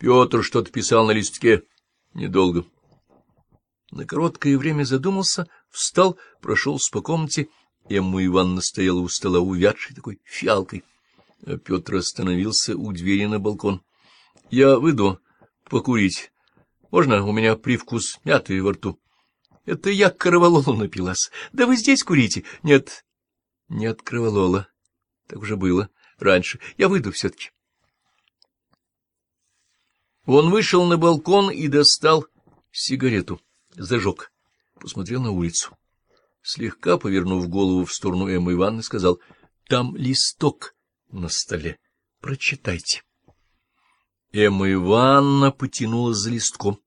Петр что-то писал на листке. Недолго. На короткое время задумался, встал, прошелся по комнате. Эмма Ивановна стояла у стола увядшей такой фиалкой. А Петр остановился у двери на балкон. — Я выйду покурить. Можно у меня привкус мяты во рту? — Это я кровололу напилась. Да вы здесь курите? — Нет, нет кроволола. Так уже было раньше. Я выйду все-таки. Он вышел на балкон и достал сигарету. Зажег. Посмотрел на улицу. Слегка повернув голову в сторону Эммы Ивановны, сказал, — Там листок на столе. Прочитайте. Эмма Ивановна потянула за листком.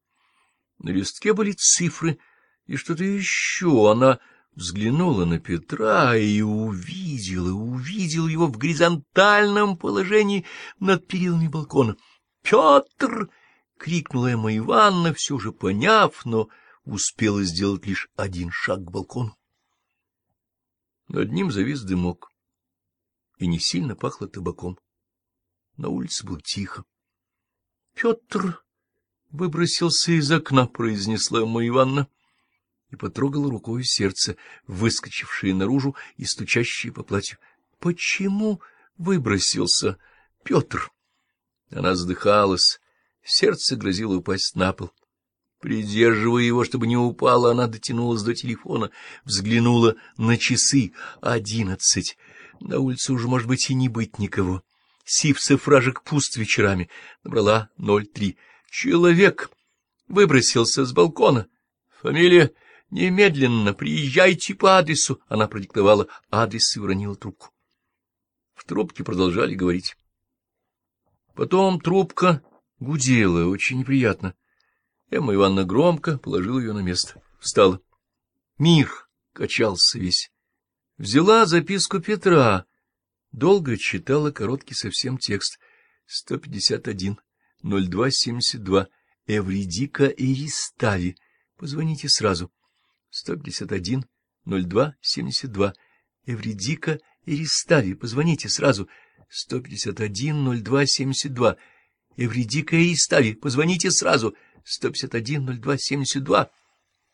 На листке были цифры и что-то еще. Она взглянула на Петра и увидела, увидела его в горизонтальном положении над перилами балкона. «Петр!» — крикнула Эмма Ивановна, все же поняв, но успела сделать лишь один шаг к балкону. Над ним завис дымок, и не сильно пахло табаком. На улице было тихо. — Петр выбросился из окна, — произнесла Эмма Ивановна, и потрогала рукой сердце, выскочившее наружу и стучащее по платью. — Почему выбросился, Петр? Она задыхалась, сердце грозило упасть на пол. Придерживая его, чтобы не упало, она дотянулась до телефона, взглянула на часы. Одиннадцать. На улице уже, может быть, и не быть никого. Сивцев ражек пуст вечерами. Набрала ноль три. Человек выбросился с балкона. Фамилия «Немедленно приезжайте по адресу». Она продиктовала адрес и уронила трубку. В трубке продолжали говорить. Потом трубка гудела, очень неприятно. Эмма Ивановна громко положила ее на место. Встала. Мир качался весь. Взяла записку Петра. Долго читала короткий совсем текст. 151, 0272. Эвридика Иристави. Позвоните сразу. 151, 0272. Эвридика Иристави. Позвоните сразу. 151, 0272. Эвридика Иристави. Позвоните сразу. 151-02-72.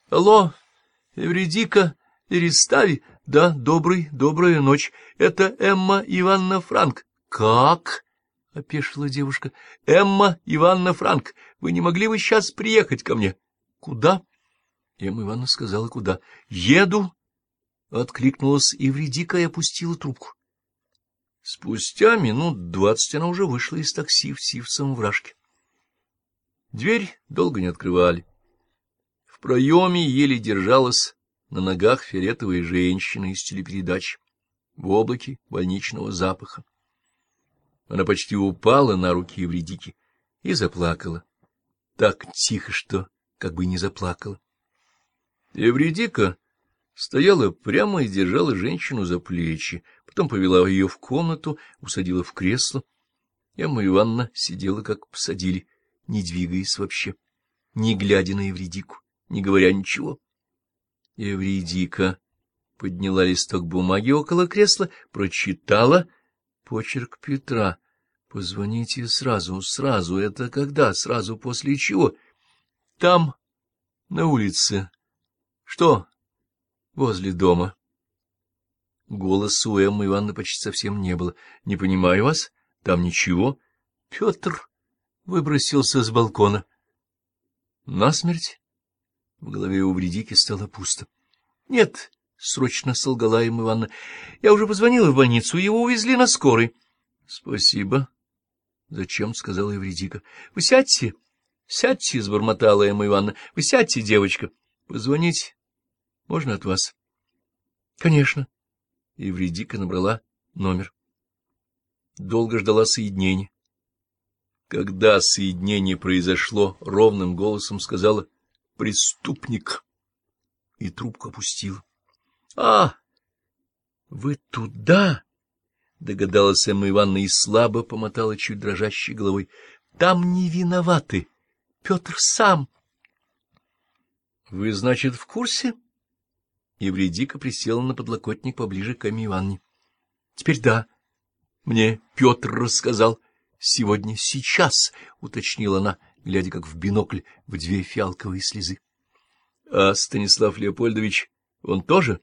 Алло, Эвредика, Эристави? Да, добрый, добрая ночь. Это Эмма Ивановна Франк. Как? — опешила девушка. — Эмма Ивановна Франк, вы не могли бы сейчас приехать ко мне? — Куда? Эмма Ивановна сказала, куда. — Еду. Откликнулась Евредика и опустила трубку. Спустя минут двадцать она уже вышла из такси в сивцевом вражке. Дверь долго не открывали. В проеме еле держалась на ногах фиолетовая женщина из телепередач в облаке больничного запаха. Она почти упала на руки Евредики и заплакала. Так тихо, что как бы не заплакала. Евредика стояла прямо и держала женщину за плечи, потом повела ее в комнату, усадила в кресло. Эмма Ивановна сидела, как посадили, не двигаясь вообще, не глядя на Евредику, не говоря ничего. Евредика подняла листок бумаги около кресла, прочитала почерк Петра. Позвоните сразу, сразу. Это когда? Сразу после чего? Там, на улице. Что? Возле дома. Голос у Эммы Ивановны почти совсем не было. Не понимаю вас. Там ничего. Петр выбросился с балкона. Насмерть? В голове у Вредики стало пусто. — Нет, — срочно солгала им Ивановна. — Я уже позвонила в больницу, его увезли на скорой. — Спасибо. — Зачем? — сказала Евредика. — Вы сядьте. — Сядьте, — сбормотала Эмма Ивановна. — Вы сядьте, девочка. — Позвонить можно от вас? — Конечно. Евредика набрала номер. Долго ждала соединения. Когда соединение произошло, ровным голосом сказала «преступник» и трубку опустила. — А, вы туда? — догадалась Эмма Ивановна и слабо помотала чуть дрожащей головой. — Там не виноваты. Петр сам. — Вы, значит, в курсе? Евредика присела на подлокотник поближе к Эмме Ивановне. — Теперь да. Мне Петр рассказал. сегодня, сейчас, — уточнила она, глядя как в бинокль в две фиалковые слезы. — А Станислав Леопольдович, он тоже?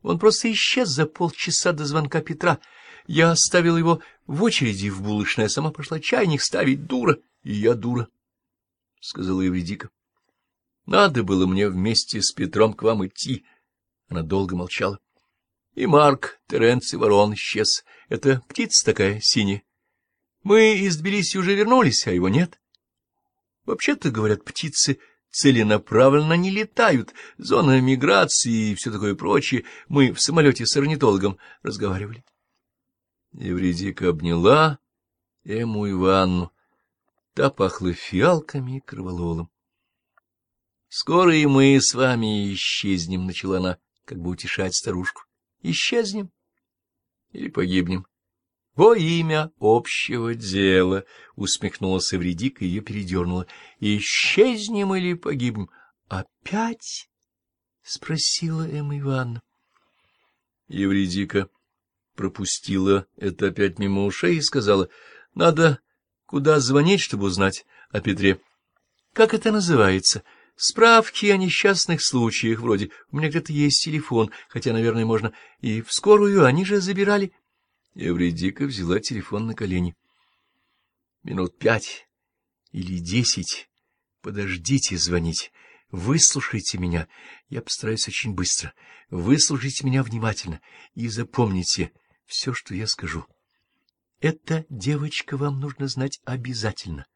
Он просто исчез за полчаса до звонка Петра. Я оставила его в очереди в булочной, а сама пошла чайник ставить, дура. И я дура, — сказала Евредика. — Надо было мне вместе с Петром к вам идти. Она долго молчала. И Марк, Теренц и Ворон исчез. Это птица такая синяя. Мы из Тбилиси уже вернулись, а его нет. Вообще-то, говорят, птицы целенаправленно не летают. Зона миграции и все такое прочее. Мы в самолете с орнитологом разговаривали. Евредика обняла Эму Иванну. Та пахла фиалками и кровололом. — Скоро и мы с вами исчезнем, — начала она, как бы утешать старушку. — Исчезнем или погибнем. — Во имя общего дела, — усмехнулась Эвредика и ее передернула. — Исчезнем или погибнем? — Опять? — спросила Эмма Ивановна. Евредика пропустила это опять мимо ушей и сказала, — Надо куда звонить, чтобы узнать о Петре. — Как это называется? Справки о несчастных случаях вроде. У меня где-то есть телефон, хотя, наверное, можно и в скорую, они же забирали. — Эвредика взяла телефон на колени. Минут пять или десять. Подождите звонить. Выслушайте меня. Я постараюсь очень быстро. Выслушайте меня внимательно и запомните все, что я скажу. Эта девочка вам нужно знать обязательно.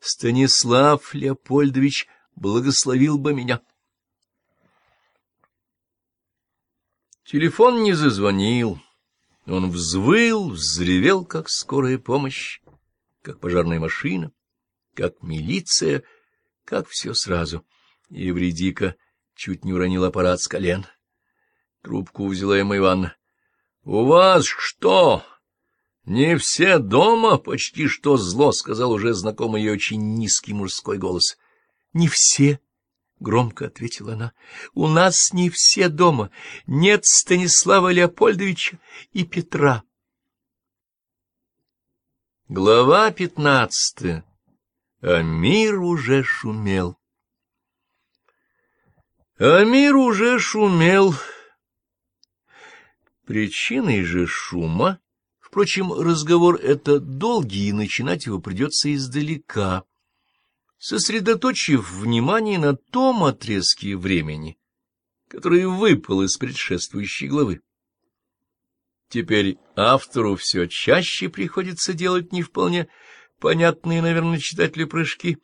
Станислав Леопольдович благословил бы меня. Телефон не зазвонил. Он взвыл, взревел, как скорая помощь, как пожарная машина, как милиция, как все сразу. И Евредика чуть не уронил аппарат с колен. Трубку взяла ему Ивановна. — У вас что? Не все дома? — почти что зло, — сказал уже знакомый ее очень низкий мужской голос. — Не все, — громко ответила она. — У нас не все дома. Нет Станислава Леопольдовича и Петра. Глава пятнадцатая. А мир уже шумел. А мир уже шумел. Причиной же шума, впрочем, разговор это долгий, и начинать его придется издалека сосредоточив внимание на том отрезке времени, который выпал из предшествующей главы. Теперь автору все чаще приходится делать не вполне понятные, наверное, читателю прыжки.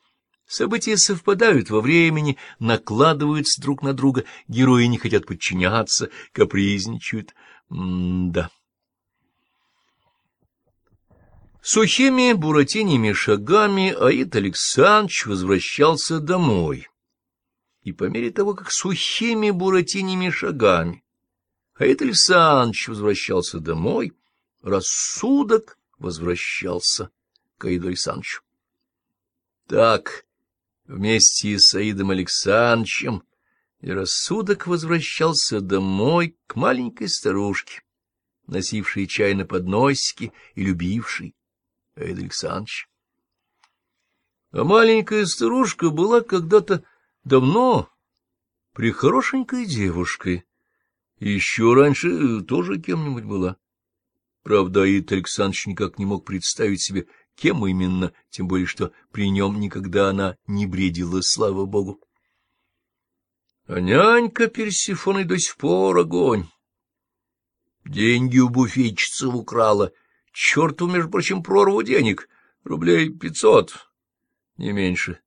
События совпадают во времени, накладываются друг на друга, герои не хотят подчиняться, капризничают. М-да. Сухими буратиними шагами Аид Александрович возвращался домой. И по мере того, как сухими буратиними шагами Аид Александрович возвращался домой, рассудок возвращался к Аиду Александровичу. Так, вместе с Аидом Александровичем и рассудок возвращался домой к маленькой старушке, носившей чай на подносике и любившей Аид Александрович. А маленькая старушка была когда-то давно прихорошенькой девушкой. Еще раньше тоже кем-нибудь была. Правда, Аид Александрович никак не мог представить себе, кем именно, тем более, что при нем никогда она не бредила, слава богу. А нянька Персифоны до сих пор огонь. Деньги у буфетчицы украла, черту, между прочим, прорву денег, рублей пятьсот, не меньше.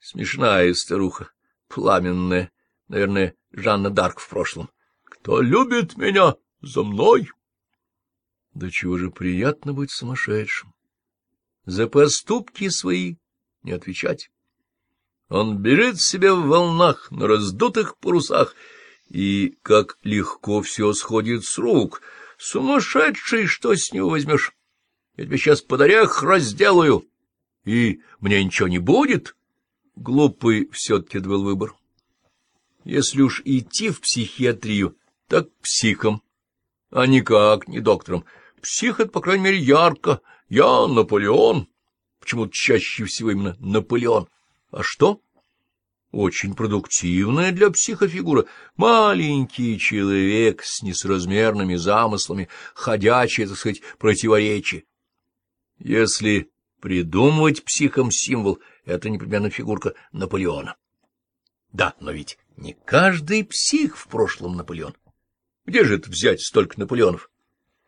Смешная старуха, пламенная, наверное, Жанна Дарк в прошлом. Кто любит меня, за мной. Да чего же приятно быть сумасшедшим. За поступки свои не отвечать. Он бежит себе в волнах, на раздутых парусах, и как легко все сходит с рук — Сумасшедший, что с него возьмешь? Я тебе сейчас под орех разделаю, и мне ничего не будет. Глупый все-таки был выбор. Если уж идти в психиатрию, так психом, а никак не доктором. Псих — это, по крайней мере, ярко, Я Наполеон. Почему-то чаще всего именно Наполеон. А что? Очень продуктивная для психофигура. Маленький человек с несразмерными замыслами, ходячее, так сказать, противоречие. Если придумывать психом символ, это непременно фигурка Наполеона. Да, но ведь не каждый псих в прошлом Наполеон. Где же это взять столько Наполеонов?